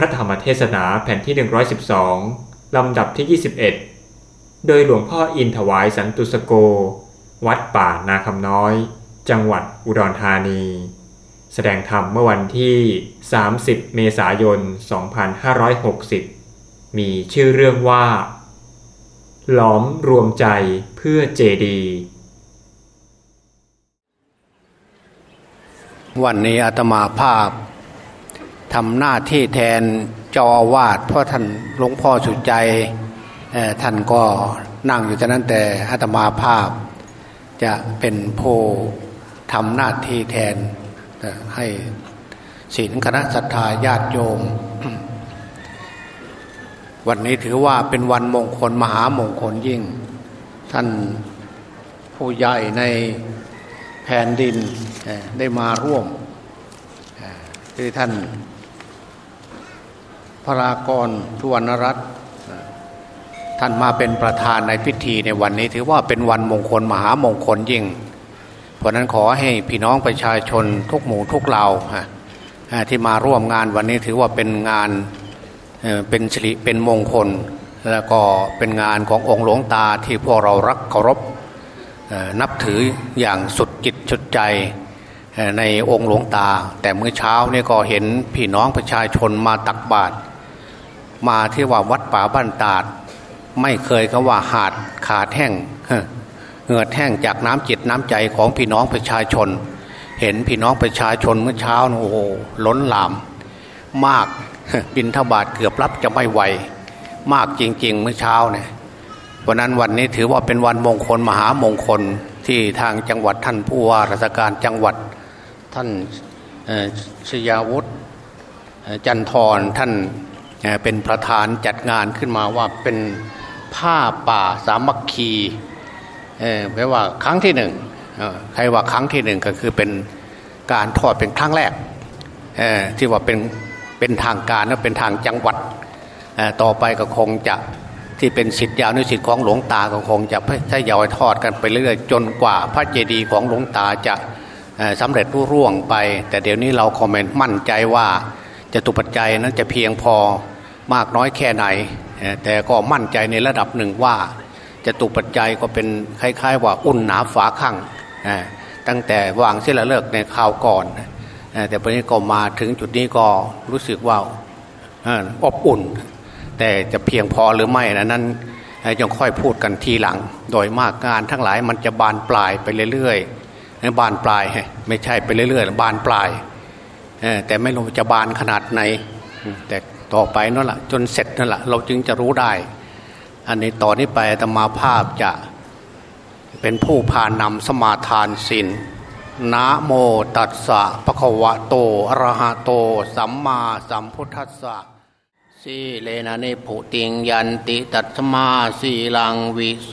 พระธรรมเทศนาแผ่นที่ 112 ลำดับที่ 21 โดยหลวงพ่ออินถวายสันตุสโก วัดป่านาคำน้อย จังหวัดอุดรธานี แสดงธรรมเมื่อวันที่ 30 เมษายน 2560 มีชื่อเรื่องว่า หลอมรวมใจเพื่อเจดีวันนี้อาตมาภาพ ทำหน้าที่แทนเจ้าอาวาสเพราะท่านหลวงพ่อสุใจท่านก็นั่งอยู่จากนั้นแต่อาตมาภาพ จะเป็นผู้ทำหน้าที่แทนให้ศีลคณะศรัทธาญาติโยม วันนี้ถือว่าเป็นวันมงคลมหามงคลยิ่ง ท่านผู้ใหญ่ในแผ่นดินได้มาร่วมคือท่าน พระรากรทุวรรณรัตน์ท่านมาเป็นประธานในพิธีในวันนี้ถือว่าเป็นวันมงคลมหามงคลยิ่ง เพราะนั้นขอให้พี่น้องประชาชนทุกหมู่ทุกเหล่าที่มาร่วมงานวันนี้ถือว่าเป็นงานเป็นสิริเป็นมงคล แล้วก็เป็นงานขององค์หลวงตาที่พวกเรารักเคารพนับถืออย่างสุดจิตสุดใจในองค์หลวงตา แต่เมื่อเช้านี่ก็เห็นพี่น้องประชาชนมาตักบาตร มาที่ว่าวัดป่าบ้านตาด ไม่เคยก็ว่าหาดขาดแห้งเหงื่อแห้งจากน้ำจิตน้ำใจของพี่น้องประชาชน เห็นพี่น้องประชาชนเมื่อเช้าโอ้โหล้นหลาม มากบินทบาทเกือบรับจะไม่ไหว มากจริง ๆ เมื่อเช้าเนี่ยเพราะนั้นวันนี้ถือว่าเป็นวันมงคลมหามงคลที่ทางจังหวัดท่านผู้ว่าราชการจังหวัดท่านชยาวุฒิจันทร์ท่าน เป็นประธานจัดงานขึ้นมาว่าเป็นผ้าป่าสามัคคีแปลว่าครั้งที่หนึ่งใครว่าครั้งที่หนึ่งก็คือเป็นการทอดเป็นครั้งแรกที่ว่าเป็นเป็นทางการและเป็นทางจังหวัดต่อไปก็คงจะที่เป็นสิทธิยาวนุสิทธิของหลวงตาก็คงจะทยอยทอดกันไปเรื่อยจนกว่าพระเจดีย์ของหลวงตาจะสำเร็จรุ่ร่วงไป แต่เดี๋ยวนี้เราคอมเมนต์มั่นใจว่าจะตุปัจจัยนั้นจะเพียงพอ มากน้อยแค่ไหน แต่ก็มั่นใจในระดับหนึ่งว่าจะตุปัจจัยก็เป็นคล้ายๆ ว่าอุ่นหนาฝาข้างตั้งแต่วางเส้นละเลิกในข่าวก่อน แต่ตอนนี้ก็มาถึงจุดนี้ก็รู้สึกว่าอบอุ่น แต่จะเพียงพอหรือไม่นะนั้นยังค่อยพูดกันทีหลัง โดยมากงานทั้งหลายมันจะบานปลายไปเรื่อยๆบานปลายไม่ใช่ไปเรื่อยๆบานปลายแต่ไม่รู้จะบานขนาดไหนแต่ ต่อไปนั่นแหละจนเสร็จนั่นแหละเราจึงจะรู้ได้ อันนี้ต่อนนี้ไปธรรมาภาพจะเป็นผู้พานำสมาทานศีลนะโมตัสสะปะคะวะโตอะระหะโต สัมมาสัมพุทธัสสะสีเลนะเนผุติงยันติตัตมาสีลังวิโส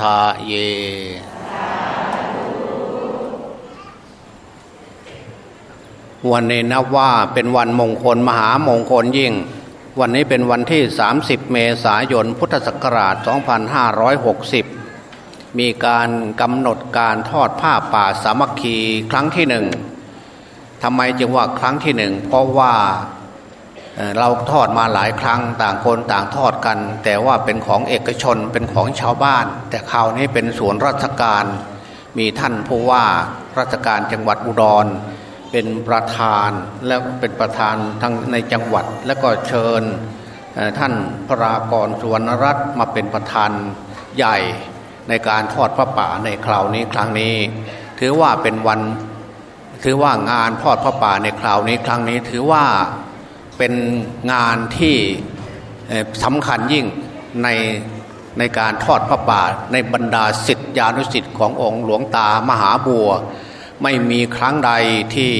ทาเย วันนี้นับว่าเป็นวันมงคลมหามงคลยิ่ง วันนี้เป็นวันที่ 30 เมษายนพุทธศักราช 2560 มีการกำหนดการทอดผ้าป่าสามัคคีครั้งที่หนึ่งทำไมจึงว่าครั้งที่หนึ่งเพราะว่าเราทอดมาหลายครั้งต่างคนต่างทอดกัน แต่ว่าเป็นของเอกชนเป็นของชาวบ้าน แต่คราวนี้เป็นส่วนราชการ มีท่านผู้ว่าราชการจังหวัดอุดร เป็นประธานแล้วเป็นประธานทั้งในจังหวัด แล้วก็เชิญท่านพระรากรสุวรรณรัตน์มาเป็นประธานใหญ่ในการทอดพระป่าในคราวนี้ครั้งนี้ ถือว่าเป็นวันถือว่างานทอดพระป่าในคราวนี้ครั้งนี้ถือว่าเป็นงานที่สำคัญยิ่งในในการทอดพระป่าในบรรดาสิทธิานุสิทธิ์ขององค์หลวงตามหาบัว ไม่มีครั้งใดที่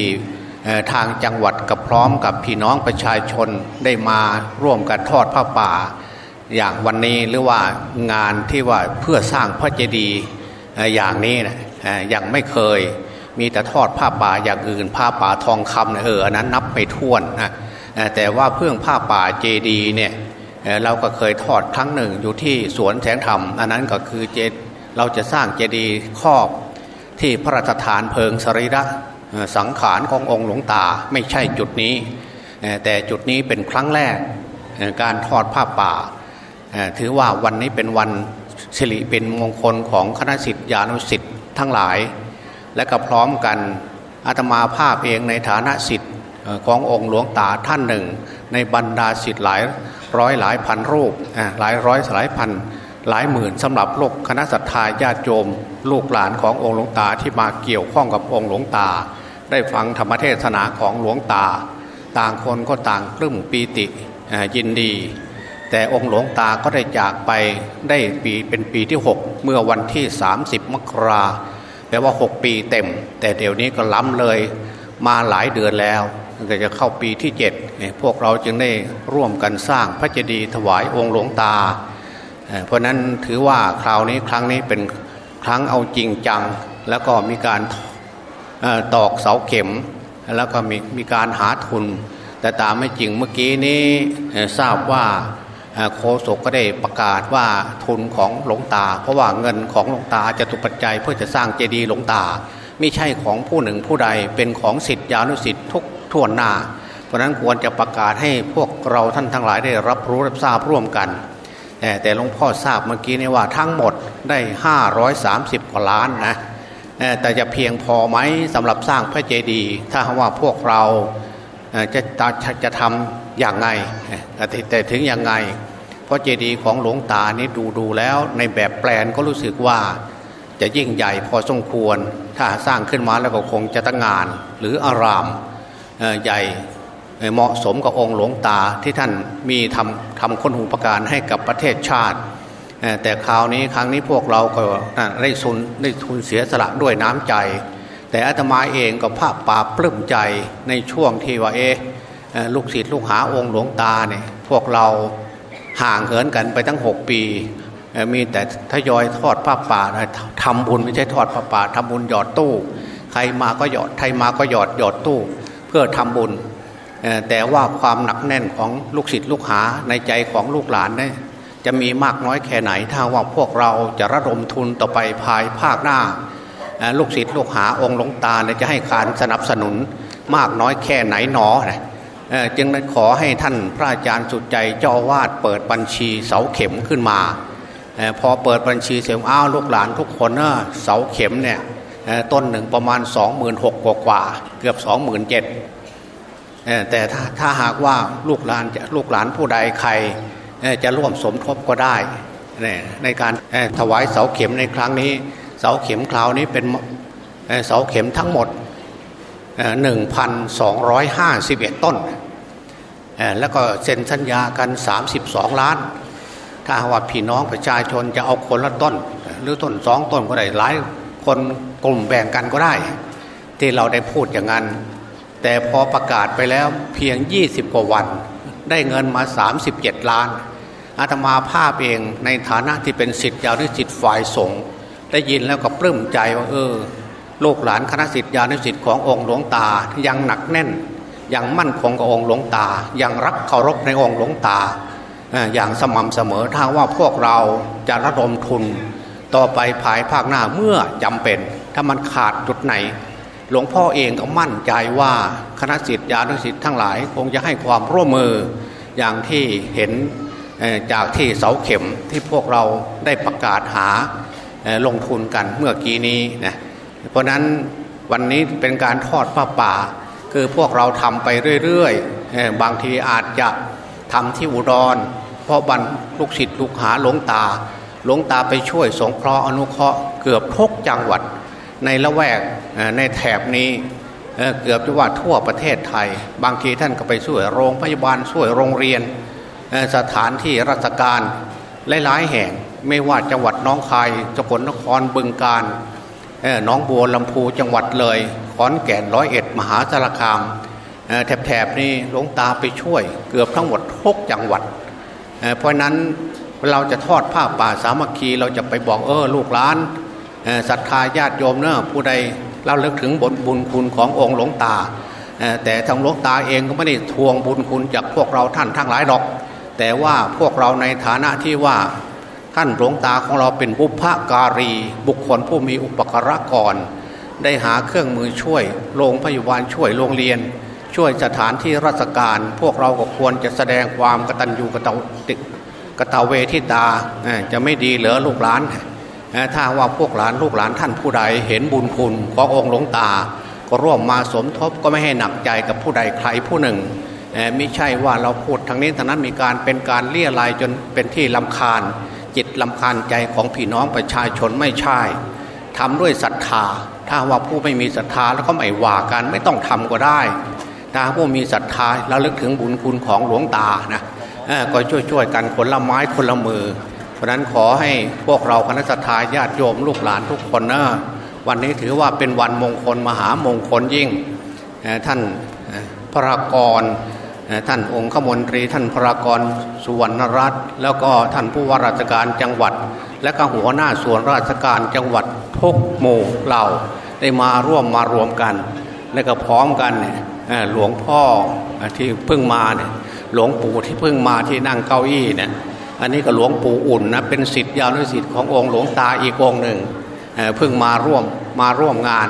ทางจังหวัดกับพร้อมกับพี่น้องประชาชนได้มาร่วมกันทอดผ้าป่า อย่างวันนี้หรือว่างานที่ว่าเพื่อสร้างพระเจดีย์อย่างนี้นะยังไม่เคยมีแต่ทอดผ้าป่าอย่างอื่นผ้าป่าทองคำเอออันนั้นนับไม่ถ้วนนะแต่ว่าเพื่องผ้าป่าเจดีย์เนี่ยเราก็เคยทอดครั้งหนึ่งอยู่ที่สวนแสงธรรม อันนั้นก็คือเจเราจะสร้างเจดีย์ครอบ ที่พระราชทานเพลิงสรีระสังขารขององค์หลวงตาไม่ใช่จุดนี้ แต่จุดนี้เป็นครั้งแรกการทอดผ้าป่า ถือว่าวันนี้เป็นวันสิริเป็นมงคลของคณะสิทธิานุสิทธิ์ทั้งหลาย และก็พร้อมกันอาตมาภาพเองในฐานะสิทธิ์ขององค์หลวงตาท่านหนึ่ง ในบรรดาสิทธิ์หลายร้อยหลายพันรูปหลายร้อยหลายพัน หลายหมื่นสำหรับโลกคณะสัตยาญาติโยม ลูกหลานขององค์หลวงตาที่มาเกี่ยวข้องกับองค์หลวงตา ได้ฟังธรรมเทศนาของหลวงตา ต่างคนก็ต่างปลื้มปีติยินดี แต่องค์หลวงตาก็ได้จากไปได้ปีเป็นปีที่ 6 เมื่อวันที่ 30 มกราแปลว่า 6 ปีเต็ม แต่เดี๋ยวนี้ก็ล้ำเลยมาหลายเดือนแล้วก็จะเข้าปีที่ 7 พวกเราจึงได้ร่วมกันสร้างพระเจดีย์ถวายองค์หลวงตา เพราะนั้นถือว่าคราวนี้ครั้งนี้เป็นครั้งเอาจริงจัง แล้วก็มีการตอกเสาเข็ม แล้วก็มีมีการหาทุน แต่ตามไม่จริงเมื่อกี้นี้ทราบว่าโคศกก็ได้ประกาศว่าทุนของหลวงตา เพราะว่าเงินของหลวงตาจะตุปัจจัยเพื่อจะสร้างเจดีย์หลวงตา ไม่ใช่ของผู้หนึ่งผู้ใดเป็นของสิทธิานุสิทธิ์ทุกทั่วหน้า เพราะนั้นควรจะประกาศให้พวกเราท่านทั้งหลายได้รับรู้รับทราบร่วมกัน แต่หลวงพ่อทราบเมื่อกี้นี่ว่าทั้งหมดได้ 530กว่าล้านนะแต่จะเพียงพอไหมสำหรับสร้างพระเจดีย์ถ้าว่าพวกเราจะจะจะทำอย่างไงแต่ถึงอย่างไง เพราะเจดีย์ของหลวงตานี่ดูดูแล้วในแบบแปลนก็รู้สึกว่าจะยิ่งใหญ่พอสมควร ถ้าสร้างขึ้นมาแล้วก็คงจะตั้งงานหรืออารามใหญ่ เหมาะสมกับองค์หลวงตาที่ท่านมีทำทำคนหูประการให้กับประเทศชาติ แต่คราวนี้ครั้งนี้พวกเราก็ได้ทุนได้ทุนเสียสละด้วยน้ำใจ แต่อาตมาเองก็ภาพป่าปลื้มใจในช่วงที่ว่าเอ๊ลูกศิษย์ลูกหาองค์หลวงตาเนี่ยพวกเราห่างเหินกันไปตั้งหกปี มีแต่ทยอยทอดผ้าป่าทำบุญไม่ใช่ทอดผ้าป่าทำบุญหยอดตู้ ใครมาก็หยอดใครมาก็หยอดหยอดตู้ เพื่อทำบุญ แต่ว่าความหนักแน่นของลูกศิษย์ลูกหาในใจของลูกหลานเนี่ยจะมีมากน้อยแค่ไหน ถ้าว่าพวกเราจะระดมทุนต่อไปภายภาคหน้า ลูกศิษย์ลูกหาองค์หลวงตาจะให้การสนับสนุนมากน้อยแค่ไหนหนอนะจึงขอให้ท่านพระอาจารย์สุดใจเจ้าวาดเปิดบัญชีเสาเข็มขึ้นมา พอเปิดบัญชีเสียงอ้าวลูกหลานทุกคนเนะเสาเข็มเนี่ยต้นหนึ่งประมาณ 26,000กว่าเกือบ 27,000 แต่ถ้าถ้าหากว่าลูกหลานลูกหลานผู้ใดใครจะร่วมสมทบก็ได้ในการถวายเสาเข็มในครั้งนี้ เสาเข็มคราวนี้เป็นเสาเข็มทั้งหมด 1,251 ต้น แล้วก็เซ็นสัญญากัน 32 ล้าน ถ้าว่าพี่น้องประชาชนจะเอาคนละต้น หรือต้นสองต้นก็ได้หลายคนกลุ่มแบ่งกันก็ได้ ที่เราได้พูดอย่างนั้น แต่พอประกาศไปแล้วเพียง 20 กว่าวัน ได้เงินมา 37 ล้าน อาตมาภาพเองในฐานะที่เป็นสิทธิ์ยาวหรือสิทธิฝ่ายสงฆ์ได้ยินแล้วก็ปลื้มใจว่าเออลูกหลานคณะสิทธิานุสิทธิขององค์หลวงตายังหนักแน่น ยังมั่นคงกับองค์หลวงตา ยังรักเคารพในองค์หลวงตา อย่างสม่ำเสมอถ้าว่าพวกเราจะระดมทุน ต่อไปภายภาคหน้าเมื่อจำเป็น ถ้ามันขาดจุดไหน หลวงพ่อเองก็มั่นใจว่าคณะสิทธิานุสิทธิ์ทั้งหลาย คงจะให้ความร่วมมืออย่างที่เห็นจากที่เสาเข็มที่พวกเราได้ประกาศหาลงทุนกันเมื่อกี้นี้นะเพราะนั้นวันนี้เป็นการทอดผ้าป่า คือพวกเราทำไปเรื่อยๆ บางทีอาจจะทำที่อุดร เพราะบันลูกศิษย์ลูกหาหลวงตาหลวงตาไปช่วยสงเคราะห์อนุเคราะห์เกือบทุกจังหวัด ในละแวกในแถบนี้เกือบจะว่าทั่วประเทศไทย บางทีท่านก็ไปช่วยโรงพยาบาลช่วยโรงเรียน สถานที่ราชการหลายๆแห่งไม่ว่าจังหวัดน้องคายสกลนครบึงการน้องบัวลำพูจังหวัดเลยขอนแก่นร้อยเอ็ดมหาสารคามแถบๆนี้หลวงตาไปช่วย เกือบทั้งหมดทุกจังหวัดเพราะนั้นเราจะทอดผ้าป่าสามัคคีเราจะไปบอกเออลูกหลาน ศรัทธาญาติโยมเนอะผู้ใดเราเลิกถึงบนบุญคุณขององค์หลวงตา แต่ทางหลวงตาเองก็ไม่ได้ทวงบุญคุณจากพวกเราท่านทั้งหลายหรอก แต่ว่าพวกเราในฐานะที่ว่าท่านหลวงตาของเราเป็นบุพการี บุคคลผู้มีอุปการะก่อนได้หาเครื่องมือช่วยโรงพยาบาลช่วยโรงเรียน ช่วยสถานที่ราชการ พวกเราก็ควรจะแสดงความกตัญญูกตติกตเวทิตาจะไม่ดีเหลือลูกหลาน ถ้าว่าพวกหลานลูกหลานท่านผู้ใดเห็นบุญคุณขององค์หลวงตา ก็ร่วมมาสมทบก็ไม่ให้หนักใจกับผู้ใดใครผู้หนึ่งไม่ใช่ว่าเราพูดทางนี้ทางนั้นมีการเป็นการเลี่ยลายจนเป็นที่ลำคาญ จิตลำคาญใจของพี่น้องประชาชนไม่ใช่ทำด้วยศรัทธา ถ้าว่าผู้ไม่มีศรัทธาแล้วก็ไม่ว่ากันไม่ต้องทำก็ได้ถ้าผู้มีศรัทธาแล้วลึกถึงบุญคุณของหลวงตานะก็ช่วยๆกันคนละไม้คนละมือ เพราะนั้นขอให้พวกเราคณะสัตยาญาติโยมลูกหลานทุกคนนะวันนี้ถือว่าเป็นวันมงคลมหามงคลยิ่งท่านพระกรท่านองค์ขมนตรี ท่านพระกรสุวรรณรัตน์แล้วก็ท่านผู้ว่าราชการจังหวัด และก็หัวหน้าส่วนราชการจังหวัดทุกหมู่เหล่าได้มาร่วมมารวมกัน และก็พร้อมกันหลวงพ่อที่เพิ่งมาเนี่ยหลวงปู่ที่เพิ่งมาที่นั่งเก้าอี้เนี่ย อันนี้ก็หลวงปู่อุ่นนะเป็นสิทธิ์ยาวนุสิทธิ์ขององค์หลวงตาอีกองหนึ่งเพิ่งมาร่วมมาร่วมงาน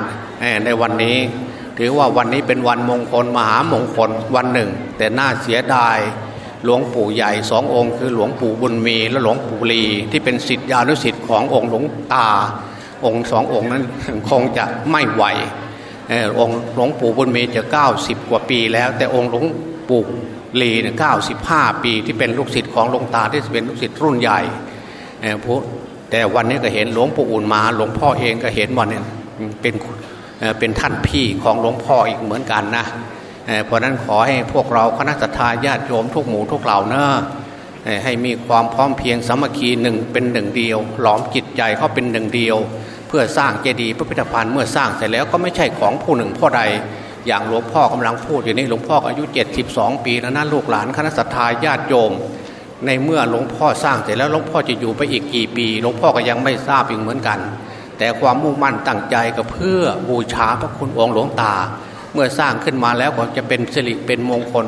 ในวันนี้ ถือว่าวันนี้เป็นวันมงคลมหามงคลวันหนึ่ง แต่น่าเสียดายหลวงปู่ใหญ่สององค์ คือหลวงปู่บุญมีและหลวงปู่ลีที่เป็นสิทธิานุสิทธิ์ขององค์หลวงตา องค์สององค์นั้นคงจะไม่ไหวองค์หลวงปู่บุญมีจะ 90 กว่าปีแล้ว แต่องค์หลวงปู่ ลีเนี่ยเก้าสิบห้าปีที่เป็นลูกศิษย์ของหลวงตาที่เป็นลูกศิษย์รุ่นใหญ่แต่วันนี้ก็เห็นหลวงปู่อุ่นมา หลวงพ่อเองก็เห็นวันนี้เป็นเป็นท่านพี่ของหลวงพ่ออีกเหมือนกันนะเพราะนั้นขอให้พวกเราคณะทาญาติโยมทุกหมู่ทุกเหล่าเนอะให้มีความพร้อมเพียงสามัคคีหนึ่งเป็นหนึ่งเดียว หลอมจิตใจเขาเป็นหนึ่งเดียว เพื่อสร้างเจดีย์พระพิพิธภัณฑ์เมื่อสร้างเสร็จแล้วก็ไม่ใช่ของผู้หนึ่งผู้ใด อย่างหลวงพ่อกำลังพูดอยู่นี่หลวงพ่ออายุ 72 ปีแล้วนะลูกหลานคณะสัตยาญาติโยม ในเมื่อหลวงพ่อสร้างเสร็จแล้วหลวงพ่อจะอยู่ไปอีกกี่ปีหลวงพ่อก็ยังไม่ทราบอีกเหมือนกัน แต่ความมุ่งมั่นตั้งใจก็เพื่อบูชาพระคุณองค์หลวงตา เมื่อสร้างขึ้นมาแล้วก็จะเป็นสิริเป็นมงคล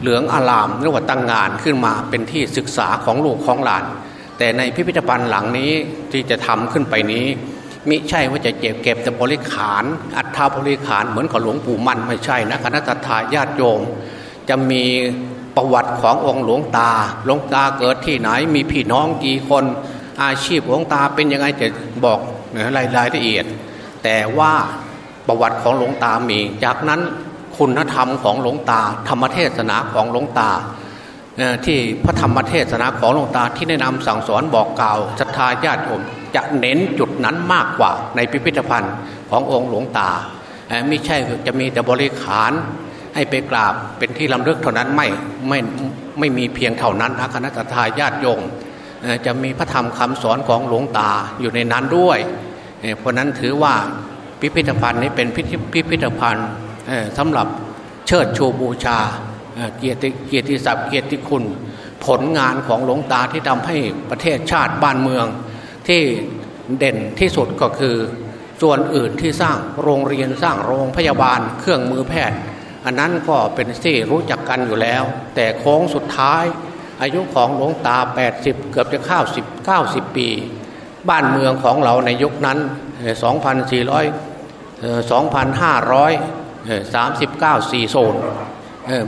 เหลืองอารามหรือว่าตั้งงานขึ้นมาเป็นที่ศึกษาของลูกของหลาน แต่ในพิพิธภัณฑ์หลังนี้ที่จะทำขึ้นไปนี้ มิใช่ว่าจะเก็บเก็บแต่บริขาร อัฐาบริขารเหมือนกับหลวงปู่มันไม่ใช่นะคณะทาญาติโยมจะมีประวัติขององค์หลวงตา หลวงตาเกิดที่ไหน มีพี่น้องกี่คนอาชีพหลวงตาเป็นยังไงจะบอกรายรายละเอียด แต่ว่าประวัติของหลวงตามี จากนั้นคุณธรรมของหลวงตา ธรรมเทศนาของหลวงตา ที่พระธรรมเทศนาของหลวงตาที่แนะนำสั่งสอนบอกกล่าวศรัทธาญาติโยมจะเน้นจุดนั้นมากกว่าในพิพิธภัณฑ์ขององค์หลวงตาไม่ใช่จะมีแต่บริขารให้ไปกราบเป็นที่ลำลึกเท่านั้นไม่ไม่ไม่มีเพียงเท่านั้นนะคณะทาญาติโยมจะมีพระธรรมคำสอนของหลวงตาอยู่ในนั้นด้วย เพราะนั้นถือว่าพิพิธภัณฑ์นี้เป็นพิพิธภัณฑ์สำหรับเชิดชูบูชา เกียรติเกียรติศัพท์เกียรติคุณ ผลงานของหลวงตาที่ทำให้ประเทศชาติบ้านเมือง ที่เด่นที่สุดก็คือ ส่วนอื่นที่สร้างโรงเรียนสร้างโรงพยาบาล เครื่องมือแพทย์ อันนั้นก็เป็นที่รู้จักกันอยู่แล้ว แต่โค้งสุดท้าย อายุของหลวงตา 80 เกือบจะเข้า10 90 ปี บ้านเมืองของเราในยุคนั้น 2,400 2,539 4โซน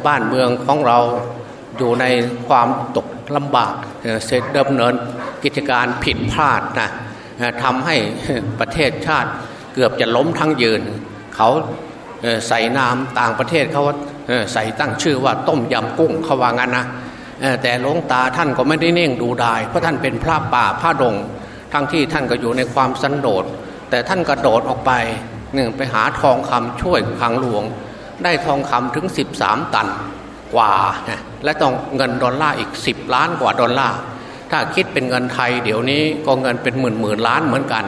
บ้านเมืองของเราอยู่ในความตกลำบากเสร็จดำเนินกิจการผิดพลาดนะทำให้ประเทศชาติเกือบจะล้มทั้งยืน เขาใส่นามต่างประเทศเขาใส่ตั้งชื่อว่าต้มยำกุ้งเขาว่างั้นนะแต่หลวงตาท่านก็ไม่ได้เน่งดูดาย เพราะท่านเป็นพระป่าพระดง ทั้งที่ท่านก็อยู่ในความสันโดษแต่ท่านกระโดดออกไปหนึ่งไปหาทองคำช่วยขังหลวง ได้ทองคำถึง 13 ตันกว่าและต้องเงินดอลลาร์อีก 10 ล้านกว่าดอลลาร์ถ้าคิดเป็นเงินไทยเดี๋ยวนี้ก็เงินเป็นหมื่นหมื่นล้านเหมือนกัน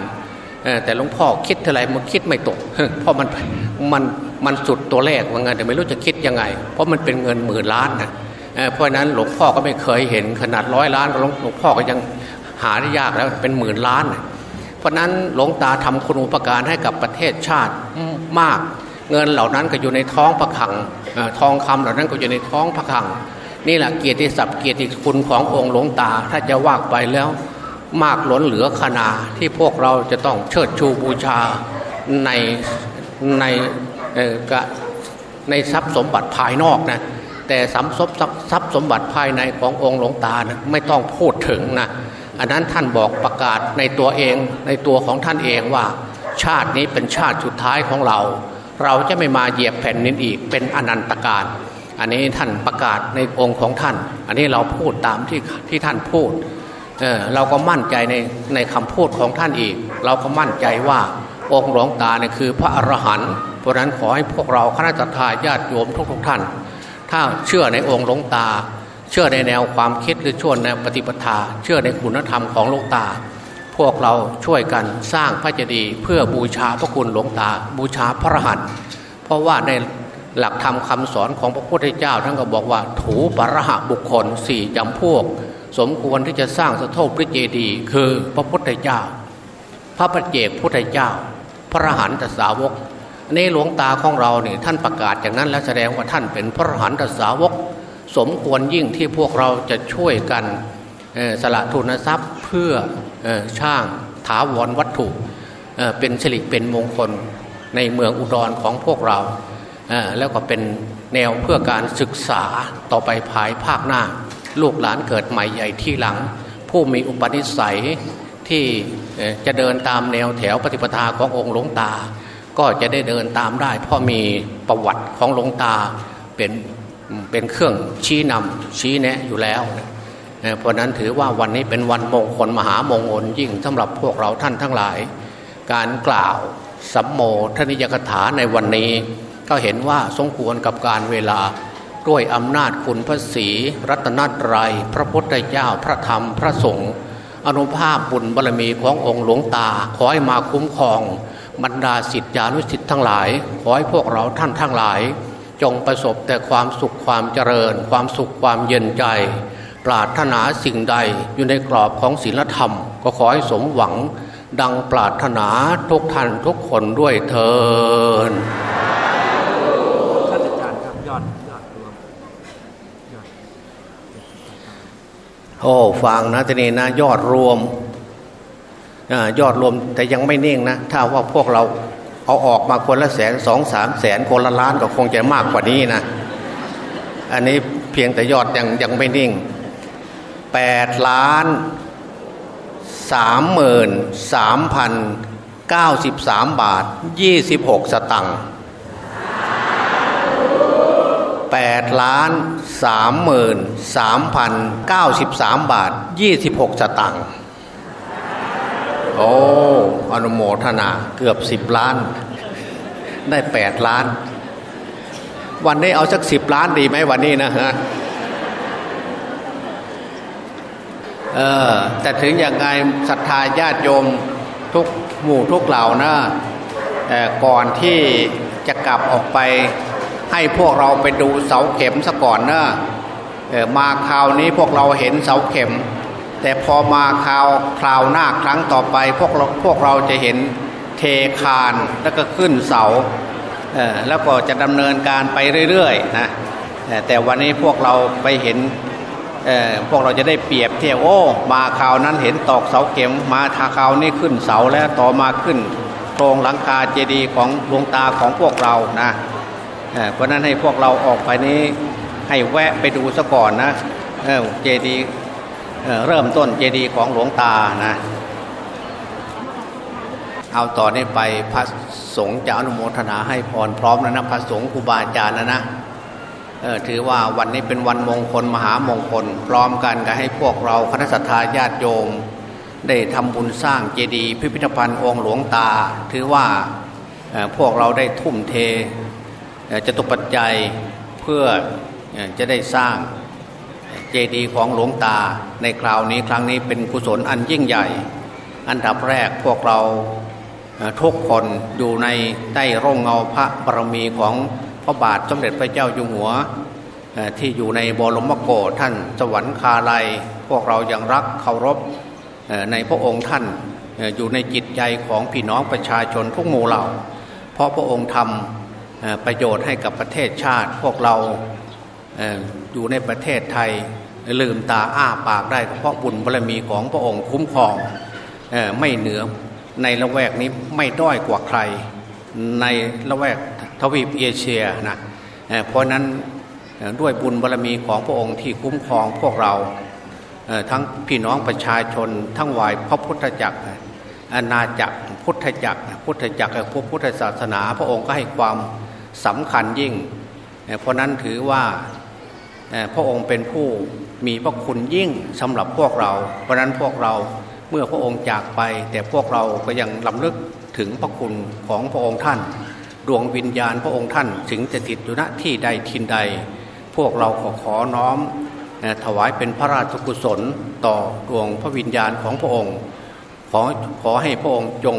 แต่หลวงพ่อคิดเท่าไรมันคิดไม่ตก เพราะมันมันมันสุดตัวเลขว่าเงินแต่ไม่รู้จะคิดยังไง เพราะมันเป็นเงินหมื่นล้านนะเพราะนั้นหลวงพ่อก็ไม่เคยเห็นขนาดร้อยล้านหลวงพ่อก็ยังหาได้ยากแล้วเป็นหมื่นล้าน เพราะนั้นหลวงตาทำคุณอุปการให้กับประเทศชาติมาก เงินเหล่านั้นก็อยู่ในท้องพระขังทองคำเหล่านั้นก็อยู่ในท้องพระขัง นี่แหละเกียรติศัพท์เกียรติคุณขององค์หลวงตา ถ้าจะว่าไปแล้วมากล้นเหลือขนาที่พวกเราจะต้องเชิดชูบูชาในในในทรัพย์สมบัติภายนอกนะแต่สำทรัพย์ทรัพย์สมบัติภายในขององค์หลวงตานะไม่ต้องพูดถึงนะอันนั้นท่านบอกประกาศในตัวเองในตัวของท่านเองว่า ชาตินี้เป็นชาติสุดท้ายของเรา เราจะไม่มาเหยียบแผ่นนินอีกเป็นอนันตการ อันนี้ท่านประกาศในองค์ของท่าน อันนี้เราพูดตามที่ที่ท่านพูดเเราก็มั่นใจในในคำพูดของท่านอีก เราก็มั่นใจว่าองค์หลวงตาเนี่ยคือพระอรหันต์เพราะนั้นขอให้พวกเราคณะทาญาติโยมทุกๆท่าน ถ้าเชื่อในองค์หลวงตา เชื่อในแนวความคิดหรือช่วในปฏิปทา เชื่อในคุณธรรมของหลวงตา พวกเราช่วยกันสร้างพระเจดีย์เพื่อบูชาพระคุณหลวงตา บูชาพระรหันต์เพราะว่าในหลักธรรมคาสอนของพระพุทธเจ้าท่านก็บอกว่าถูปรหะบุคคลสี่จำพวก สมควรที่จะสร้างสถูปพระเจดีย์คือพระพุทธเจ้า พระปัจเจกพุทธเจ้า พระรหันตสาวกในหลวงตาของเราเนี่ยท่านประกาศอย่างนั้นแล้วแสดงว่าท่านเป็นพระรหันตสาวก สมควรยิ่งที่พวกเราจะช่วยกัน สละทุนทรัพย์เพื่อช่างถาวรวัตถุเป็นสิริเป็นมงคลในเมืองอุดรของพวกเรา แล้วก็เป็นแนวเพื่อการศึกษาต่อไปภายภาคหน้า ลูกหลานเกิดใหม่ใหญ่ที่หลัง ผู้มีอุปนิสัยที่จะเดินตามแนวแถวปฏิปทาขององค์หลวงตา ก็จะได้เดินตามได้ เพราะมีประวัติของหลวงตาเป็นเป็นเครื่องชี้นำชี้แนะอยู่แล้ว เพราะนั้นถือว่าวันนี้เป็นวันมงคลมหามงคลยิ่งสำหรับพวกเราท่านทั้งหลาย การกล่าวสัมโมทนิยกถาในวันนี้ ก็เห็นว่าสมควรกับการเวลาด้วยอำนาจคุณพระศรีรัตนตรยัย พระพุทธเจ้าพระธรรมพระสงฆ์อนุภาพบุญบารมีขององค์หลวงตา ขอให้มาคุ้มครอง บรรดาสิทธิานุสิทธิ์ทั้งหลาย ขอให้พวกเราท่านทั้งหลาย จงประสบแต่ความสุขความเจริญ ความสุขความเย็นใจ ปรารถนาสิ่งใดอยู่ในกรอบของศีลธรรม ก็ขอให้สมหวังดังปรารถนาทุกท่านทุกคนด้วยเทอโอ้ฟังนะทีนี้นะยอดรวมยอดรวมแต่ยังไม่เนิ่งนะ ถ้าว่าพวกเราเอาออกมาคนละแสนสองสามแสนคนละล้านก็คงจะมากกว่านี้นะ อันนี้เพียงแต่ยอดยังยังไม่นิ่ง แปดล้านสามหมื่นสามพันเก้าสิบสามบาทยี่สิบหกสตังค์8ล้าน3หมื่น3พัน93 บาท 26 สตางค์โอ้อนุโมทนาเกือบ 10 ล้าน ได้ 8 ล้าน วันนี้เอาสัก 10 ล้านดีไหมวันนี้นะฮะ เออแต่ถึงอย่างไงศรัทธาญาติโยมทุกหมู่ทุกเหล่านะก่อนที่จะกลับออกไป ให้พวกเราไปดูเสาเข็มซะก่อนเนอะมาคราวนี้พวกเราเห็นเสาเข็ม แต่พอมาคราวคราวหน้าครั้งต่อไป พวกเราพวกเราจะเห็นเทคานแล้วก็ขึ้นเสาแล้วก็จะดำเนินการไปเรื่อยๆนะแต่วันนี้พวกเราไปเห็น พวกเราจะได้เปรียบเทียบโอ้มาคราวนั้นเห็นตอกเสาเข็มมาทาคราวนี้ขึ้นเสาแล้วต่อมาขึ้นโครงหลังคาเจดีย์ของดวงตาของพวกเรานะเพราะนั้นให้พวกเราออกไปนี้ให้แวะไปดูซะก่อนนะเจดีเริ่มต้นเจดีของหลวงตานะเอาต่อนนี้ไปพระสงฆ์จะอนุโมทนาให้พรพร้อมนะนะพระสงฆ์ครูบาอาจารย์นะนะ ถือว่าวันนี้เป็นวันมงคลมหามงคล พร้อมกันก็ให้พวกเราคณะสัตยาญาติโยม ได้ทำบุญสร้างเจดีย์พิพิธภัณฑ์องค์หลวงตา ถือว่าพวกเราได้ทุ่มเทจะตกปัจจัยเพื่อจะได้สร้างเจดีย์ของหลวงตา ในคราวนี้ครั้งนี้เป็นกุศลอันยิ่งใหญ่ อันดับแรกพวกเราทุกคนอยู่ในใต้ร่มเงาพระบารมีของ พระบาทสมเด็จพระเจ้าอยู่หัวที่อยู่ในบรมโกศท่านสวรรคาลัย พวกเรายังรักเคารพในพระองค์ท่านอยู่ในจิตใจของพี่น้องประชาชนทุกหมู่เหล่า เพราะพระองค์ทำประโยชน์ให้กับประเทศชาติ พวกเราอยู่ในประเทศไทยลืมตาอ้าปากได้ เพราะบุญบารมีของพระองค์คุ้มครองไม่เหนือในละแวกนี้ไม่ด้อยกว่าใคร ในละแวก ทวีปเอเชียนะเพราะนั้นด้วยบุญบารรมีของพระองค์ที่คุ้มครองพวกเราทั้งพี่น้องประชาชน ทั้งวายพระพุทธจักรอาณาจักรพุทธจักรพุทธจักรพระพุทธศาสนา พระองค์ก็ให้ความสำคัญยิ่ง เพราะนั้นถือว่าพระองค์เป็นผู้มีพระคุณยิ่งสำหรับพวกเรา เพราะนั้นพวกเราเมื่อพระองค์จากไป แต่พวกเราก็ยังลำลึกถึงพระคุณของพระองค์ท่าน ดวงวิญญาณพระองค์ท่านถึงจะติดอยู่ณที่ใดทินใด พวกเราขอขอน้อมถวายเป็นพระราชกุศลต่อดวงพระวิญญาณของพระองค์ ขอขอให้พระองค์จง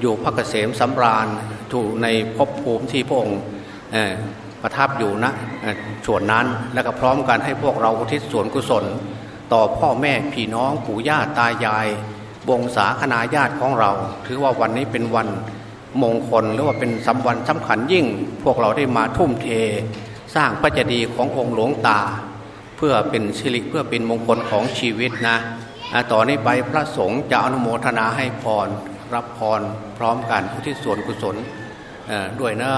อยู่พระเกษมสำราญถูกในภพภูมิที่พระองค์ประทับอยู่นะส่วนนั้นและก็พร้อมกันให้พวกเราอุทิศส่วนกุศล ต่อพ่อแม่พี่น้องปู่ย่าตายาย วงศาคณาญาติของเรา ถือว่าวันนี้เป็นวัน มงคลหรือว่าเป็นสำวันสำคัญยิ่ง พวกเราได้มาทุ่มเท สร้างพระเจดีย์ขององค์หลวงตา เพื่อเป็นสิริเพื่อเป็นมงคลของชีวิตนะต่อนนี้ไปพระสงฆ์จะอนุโมทนาให้พร รับพรพร้อมกันอุทิศส่วนกุศลด้วยเนะ